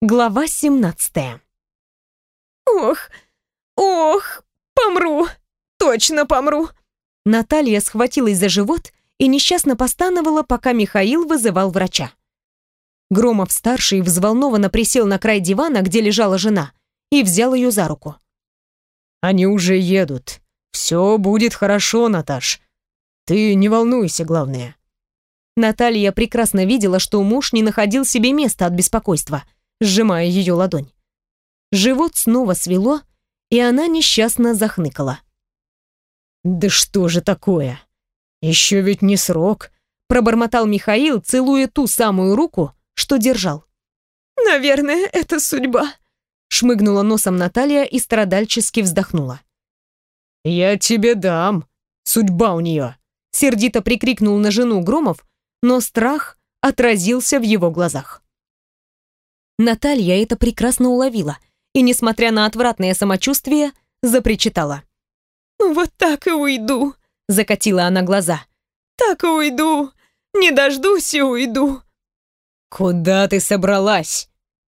Глава 17 «Ох, ох, помру, точно помру!» Наталья схватилась за живот и несчастно постановала, пока Михаил вызывал врача. Громов-старший взволнованно присел на край дивана, где лежала жена, и взял ее за руку. «Они уже едут. Все будет хорошо, Наташ. Ты не волнуйся, главное». Наталья прекрасно видела, что муж не находил себе места от беспокойства, сжимая ее ладонь. Живот снова свело, и она несчастно захныкала. «Да что же такое? Еще ведь не срок», пробормотал Михаил, целуя ту самую руку, что держал. «Наверное, это судьба», шмыгнула носом Наталья и страдальчески вздохнула. «Я тебе дам. Судьба у нее!» Сердито прикрикнул на жену Громов, но страх отразился в его глазах. Наталья это прекрасно уловила и, несмотря на отвратное самочувствие, запричитала. «Вот так и уйду», — закатила она глаза. «Так и уйду. Не дождусь и уйду». «Куда ты собралась?»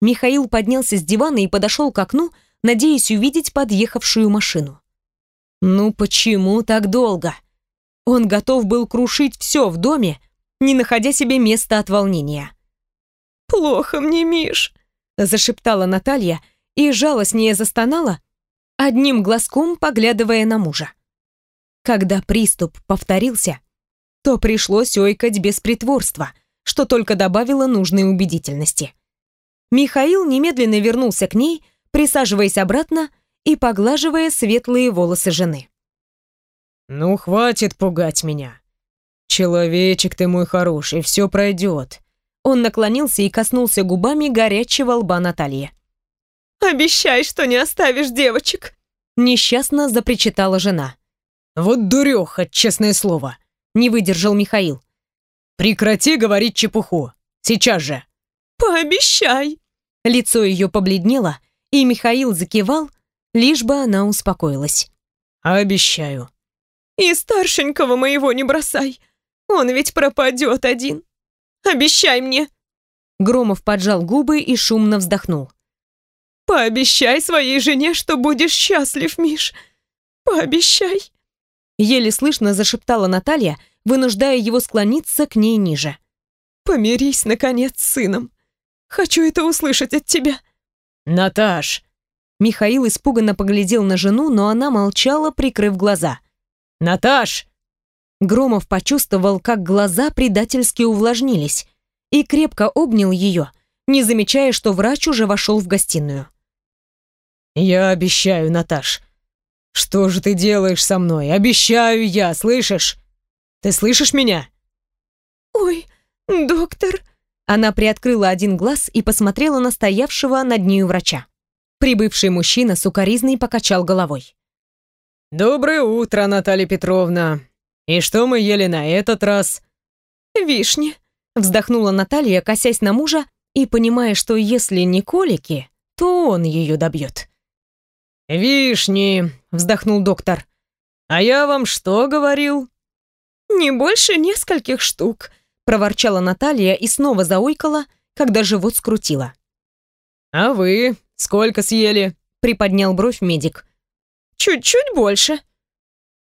Михаил поднялся с дивана и подошел к окну, надеясь увидеть подъехавшую машину. Ну почему так долго? Он готов был крушить все в доме, не находя себе места от волнения. «Плохо мне, Миш», — зашептала Наталья и жалостнее застонала, одним глазком поглядывая на мужа. Когда приступ повторился, то пришлось ойкать без притворства, что только добавило нужной убедительности. Михаил немедленно вернулся к ней, присаживаясь обратно и поглаживая светлые волосы жены. «Ну, хватит пугать меня. Человечек ты мой хороший, все пройдет». Он наклонился и коснулся губами горячего лба Натальи. «Обещай, что не оставишь девочек!» Несчастно запричитала жена. «Вот дуреха, честное слово!» Не выдержал Михаил. «Прекрати говорить чепуху! Сейчас же!» «Пообещай!» Лицо ее побледнело, и Михаил закивал, лишь бы она успокоилась. «Обещаю». «И старшенького моего не бросай, он ведь пропадет один. Обещай мне!» Громов поджал губы и шумно вздохнул. «Пообещай своей жене, что будешь счастлив, Миш. Пообещай!» Еле слышно зашептала Наталья, вынуждая его склониться к ней ниже. «Помирись, наконец, с сыном. Хочу это услышать от тебя». «Наташ!» Михаил испуганно поглядел на жену, но она молчала, прикрыв глаза. «Наташ!» Громов почувствовал, как глаза предательски увлажнились, и крепко обнял ее, не замечая, что врач уже вошел в гостиную. «Я обещаю, Наташ. Что же ты делаешь со мной? Обещаю я, слышишь? Ты слышишь меня?» «Ой, доктор!» Она приоткрыла один глаз и посмотрела на стоявшего над нею врача. Прибывший мужчина сукоризный покачал головой. «Доброе утро, Наталья Петровна. И что мы ели на этот раз?» «Вишни», — вздохнула Наталья, косясь на мужа и понимая, что если не колики, то он ее добьет. «Вишни», — вздохнул доктор. «А я вам что говорил?» «Не больше нескольких штук», проворчала Наталья и снова заойкала, когда живот скрутила. «А вы сколько съели?» приподнял бровь медик. «Чуть-чуть больше».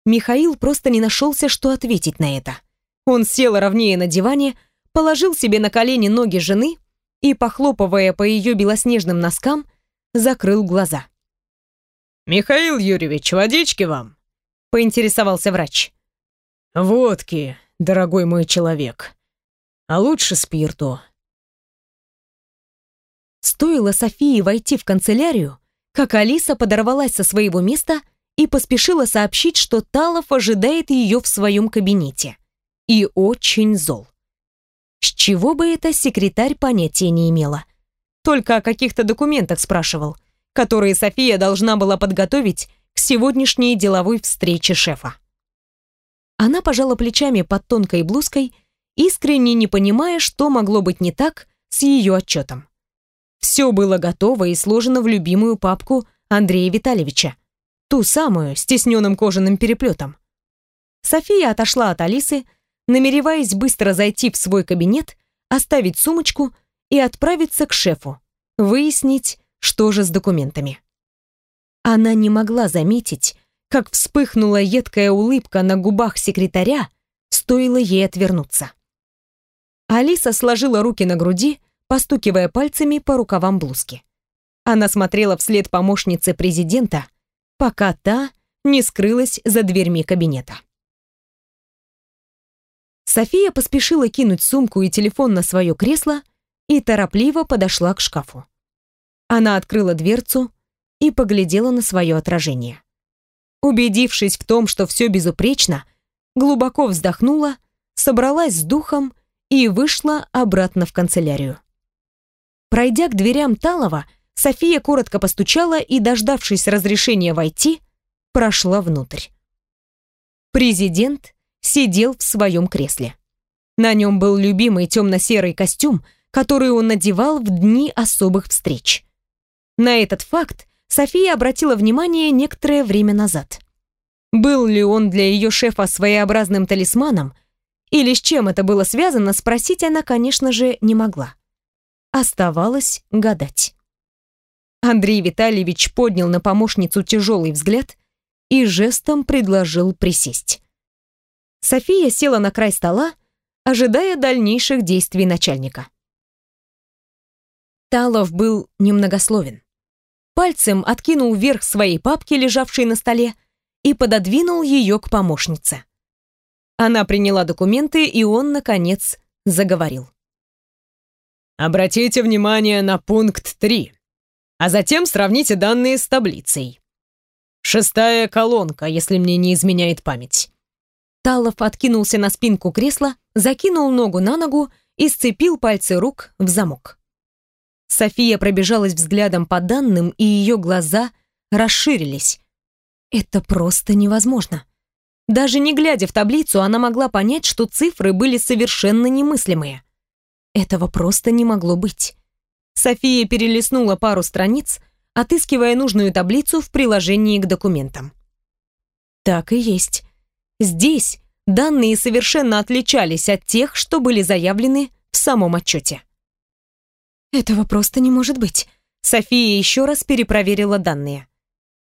Михаил просто не нашелся, что ответить на это. Он сел ровнее на диване, положил себе на колени ноги жены и, похлопывая по ее белоснежным носкам, закрыл глаза. «Михаил Юрьевич, водички вам?» — поинтересовался врач. «Водки, дорогой мой человек», а лучше спирту. Стоило Софии войти в канцелярию, как Алиса подорвалась со своего места и поспешила сообщить, что Талов ожидает ее в своем кабинете. И очень зол. С чего бы это секретарь понятия не имела. Только о каких-то документах спрашивал, которые София должна была подготовить к сегодняшней деловой встрече шефа. Она пожала плечами под тонкой блузкой искренне не понимая, что могло быть не так с ее отчетом. Все было готово и сложено в любимую папку Андрея Витальевича, ту самую с тесненным кожаным переплетом. София отошла от Алисы, намереваясь быстро зайти в свой кабинет, оставить сумочку и отправиться к шефу, выяснить, что же с документами. Она не могла заметить, как вспыхнула едкая улыбка на губах секретаря, стоило ей отвернуться. Алиса сложила руки на груди, постукивая пальцами по рукавам блузки. Она смотрела вслед помощнице президента, пока та не скрылась за дверьми кабинета. София поспешила кинуть сумку и телефон на свое кресло и торопливо подошла к шкафу. Она открыла дверцу и поглядела на свое отражение. Убедившись в том, что все безупречно, глубоко вздохнула, собралась с духом и вышла обратно в канцелярию. Пройдя к дверям Талова, София коротко постучала и, дождавшись разрешения войти, прошла внутрь. Президент сидел в своем кресле. На нем был любимый темно-серый костюм, который он надевал в дни особых встреч. На этот факт София обратила внимание некоторое время назад. Был ли он для ее шефа своеобразным талисманом, или с чем это было связано, спросить она, конечно же, не могла. Оставалось гадать. Андрей Витальевич поднял на помощницу тяжелый взгляд и жестом предложил присесть. София села на край стола, ожидая дальнейших действий начальника. Талов был немногословен. Пальцем откинул вверх своей папки, лежавшей на столе, и пододвинул ее к помощнице. Она приняла документы, и он, наконец, заговорил. «Обратите внимание на пункт 3, а затем сравните данные с таблицей. Шестая колонка, если мне не изменяет память». Талов откинулся на спинку кресла, закинул ногу на ногу и сцепил пальцы рук в замок. София пробежалась взглядом по данным, и ее глаза расширились. Это просто невозможно. Даже не глядя в таблицу, она могла понять, что цифры были совершенно немыслимые. Этого просто не могло быть. София перелистнула пару страниц, отыскивая нужную таблицу в приложении к документам. Так и есть. Здесь данные совершенно отличались от тех, что были заявлены в самом отчете. Этого просто не может быть. София еще раз перепроверила данные.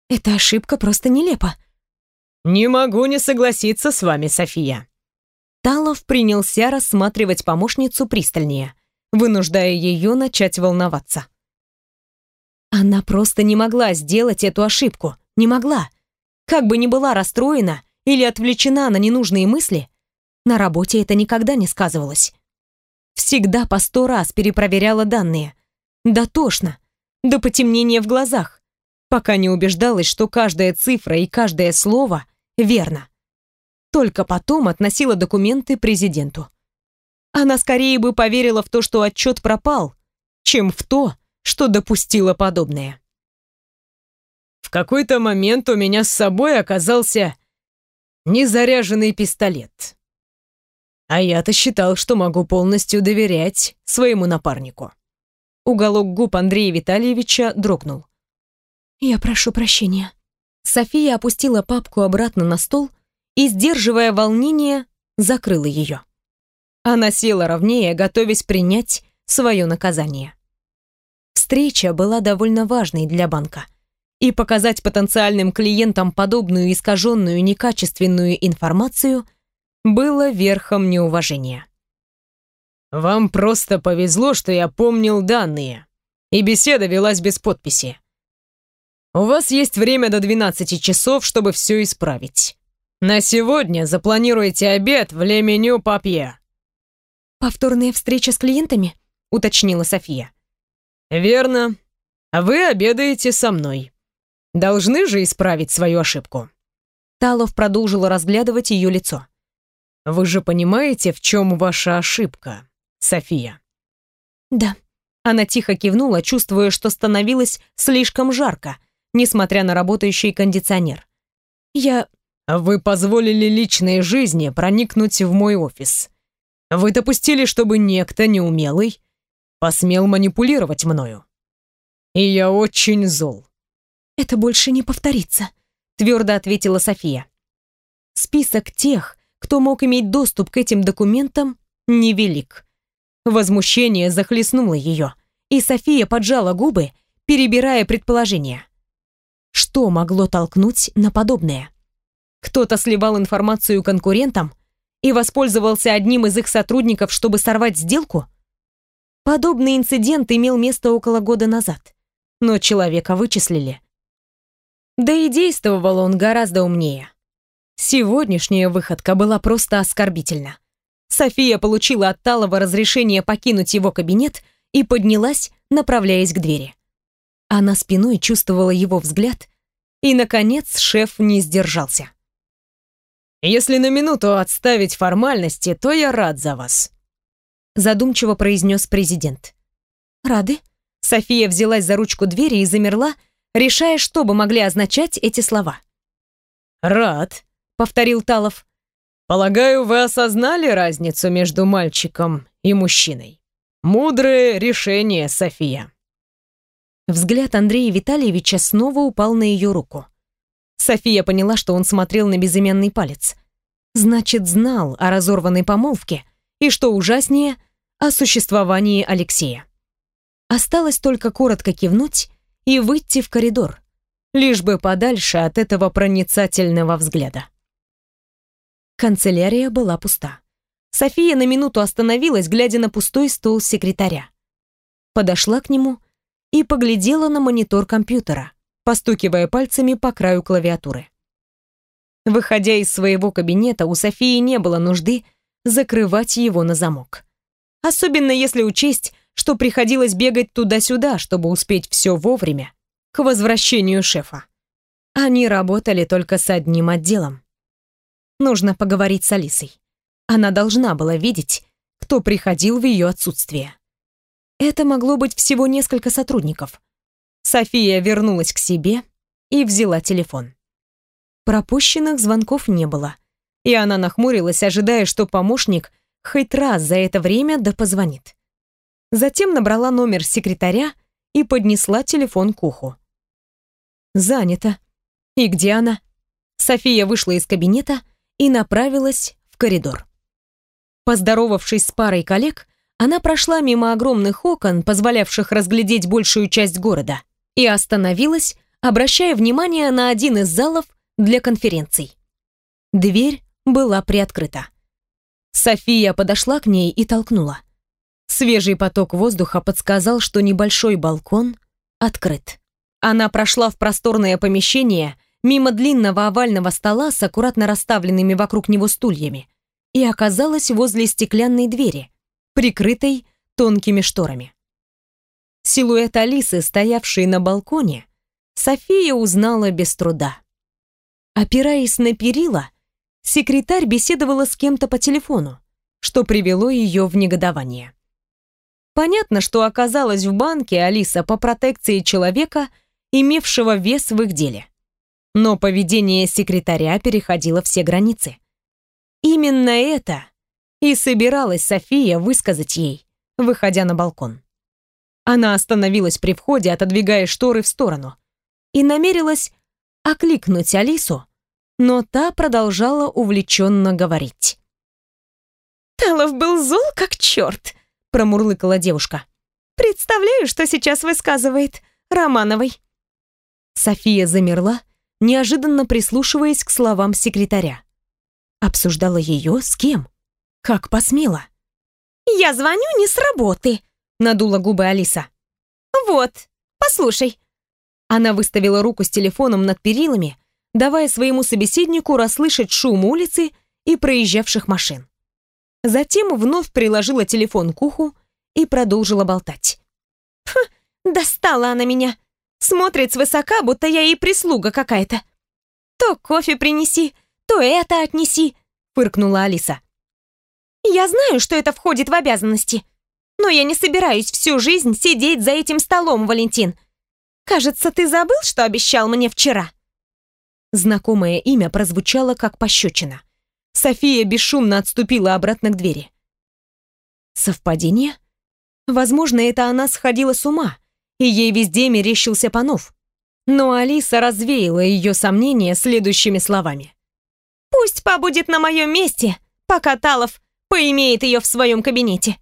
Эта ошибка просто нелепа. «Не могу не согласиться с вами, София». Талов принялся рассматривать помощницу пристальнее, вынуждая ее начать волноваться. Она просто не могла сделать эту ошибку. Не могла. Как бы ни была расстроена или отвлечена на ненужные мысли, на работе это никогда не сказывалось. Всегда по сто раз перепроверяла данные. Дотошно, до потемнения в глазах, пока не убеждалась, что каждая цифра и каждое слово верно. Только потом относила документы президенту. Она скорее бы поверила в то, что отчет пропал, чем в то, что допустила подобное. В какой-то момент у меня с собой оказался незаряженный пистолет. А я-то считал, что могу полностью доверять своему напарнику. Уголок губ Андрея Витальевича дрогнул. «Я прошу прощения», София опустила папку обратно на стол и, сдерживая волнение, закрыла ее. Она села ровнее, готовясь принять свое наказание. Встреча была довольно важной для банка, и показать потенциальным клиентам подобную искаженную некачественную информацию было верхом неуважения. «Вам просто повезло, что я помнил данные, и беседа велась без подписи. У вас есть время до 12 часов, чтобы все исправить. На сегодня запланируйте обед в Ле Меню Папье». «Повторная встреча с клиентами?» — уточнила София. «Верно. Вы обедаете со мной. Должны же исправить свою ошибку». Талов продолжил разглядывать ее лицо. «Вы же понимаете, в чем ваша ошибка, София?» «Да». Она тихо кивнула, чувствуя, что становилось слишком жарко, несмотря на работающий кондиционер. «Я...» «Вы позволили личной жизни проникнуть в мой офис. Вы допустили, чтобы некто неумелый посмел манипулировать мною. И я очень зол». «Это больше не повторится», — твердо ответила София. Список тех, кто мог иметь доступ к этим документам, невелик. Возмущение захлестнуло ее, и София поджала губы, перебирая предположения. Что могло толкнуть на подобное? Кто-то сливал информацию конкурентам и воспользовался одним из их сотрудников, чтобы сорвать сделку? Подобный инцидент имел место около года назад, но человека вычислили. Да и действовал он гораздо умнее. Сегодняшняя выходка была просто оскорбительна. София получила от Талова разрешение покинуть его кабинет и поднялась, направляясь к двери. Она спиной чувствовала его взгляд, и, наконец, шеф не сдержался. «Если на минуту отставить формальности, то я рад за вас», задумчиво произнес президент. «Рады?» София взялась за ручку двери и замерла, решая, что бы могли означать эти слова. «Рад», — повторил Талов. «Полагаю, вы осознали разницу между мальчиком и мужчиной. Мудрое решение, София». Взгляд Андрея Витальевича снова упал на ее руку. София поняла, что он смотрел на безымянный палец. Значит, знал о разорванной помолвке и, что ужаснее, о существовании Алексея. Осталось только коротко кивнуть и выйти в коридор, лишь бы подальше от этого проницательного взгляда. Канцелярия была пуста. София на минуту остановилась, глядя на пустой стол секретаря. Подошла к нему и поглядела на монитор компьютера, постукивая пальцами по краю клавиатуры. Выходя из своего кабинета, у Софии не было нужды закрывать его на замок. Особенно если учесть, что приходилось бегать туда-сюда, чтобы успеть все вовремя, к возвращению шефа. Они работали только с одним отделом. Нужно поговорить с Алисой. Она должна была видеть, кто приходил в ее отсутствие. Это могло быть всего несколько сотрудников. София вернулась к себе и взяла телефон. Пропущенных звонков не было, и она нахмурилась, ожидая, что помощник хоть раз за это время да позвонит. Затем набрала номер секретаря и поднесла телефон к уху. Занято. И где она? София вышла из кабинета и направилась в коридор. Поздоровавшись с парой коллег, она прошла мимо огромных окон, позволявших разглядеть большую часть города, и остановилась, обращая внимание на один из залов для конференций. Дверь была приоткрыта. София подошла к ней и толкнула. Свежий поток воздуха подсказал, что небольшой балкон открыт. Она прошла в просторное помещение мимо длинного овального стола с аккуратно расставленными вокруг него стульями и оказалась возле стеклянной двери, прикрытой тонкими шторами. Силуэт Алисы, стоявшей на балконе, София узнала без труда. Опираясь на перила, секретарь беседовала с кем-то по телефону, что привело ее в негодование. Понятно, что оказалась в банке Алиса по протекции человека, имевшего вес в их деле. Но поведение секретаря переходило все границы. Именно это и собиралась София высказать ей, выходя на балкон. Она остановилась при входе, отодвигая шторы в сторону, и намерилась окликнуть Алису, но та продолжала увлеченно говорить. «Талов был зол как черт», — промурлыкала девушка. «Представляю, что сейчас высказывает Романовой». София замерла, неожиданно прислушиваясь к словам секретаря. Обсуждала ее с кем? Как посмела? «Я звоню не с работы», — надула губы Алиса. «Вот, послушай». Она выставила руку с телефоном над перилами, давая своему собеседнику расслышать шум улицы и проезжавших машин. Затем вновь приложила телефон к уху и продолжила болтать. «Фу, достала она меня. Смотрит свысока, будто я ей прислуга какая-то. То кофе принеси, то это отнеси», — фыркнула Алиса. Я знаю, что это входит в обязанности. Но я не собираюсь всю жизнь сидеть за этим столом, Валентин. Кажется, ты забыл, что обещал мне вчера?» Знакомое имя прозвучало как пощечина. София бесшумно отступила обратно к двери. Совпадение? Возможно, это она сходила с ума, и ей везде мерещился Панов. Но Алиса развеяла ее сомнения следующими словами. «Пусть побудет на моем месте, пока Талов поимеет ее в своем кабинете.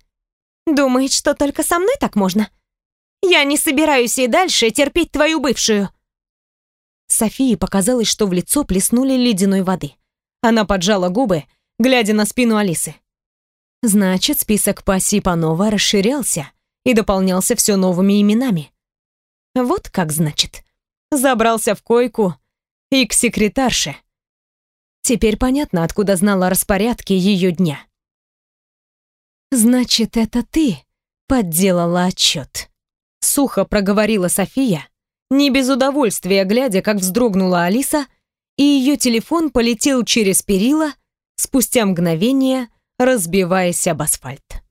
Думает, что только со мной так можно. Я не собираюсь и дальше терпеть твою бывшую. Софии показалось, что в лицо плеснули ледяной воды. Она поджала губы, глядя на спину Алисы. Значит, список пассий Панова расширялся и дополнялся все новыми именами. Вот как значит. Забрался в койку и к секретарше. Теперь понятно, откуда знала о распорядке ее дня. «Значит, это ты подделала отчет», — сухо проговорила София, не без удовольствия глядя, как вздрогнула Алиса, и ее телефон полетел через перила, спустя мгновение разбиваясь об асфальт.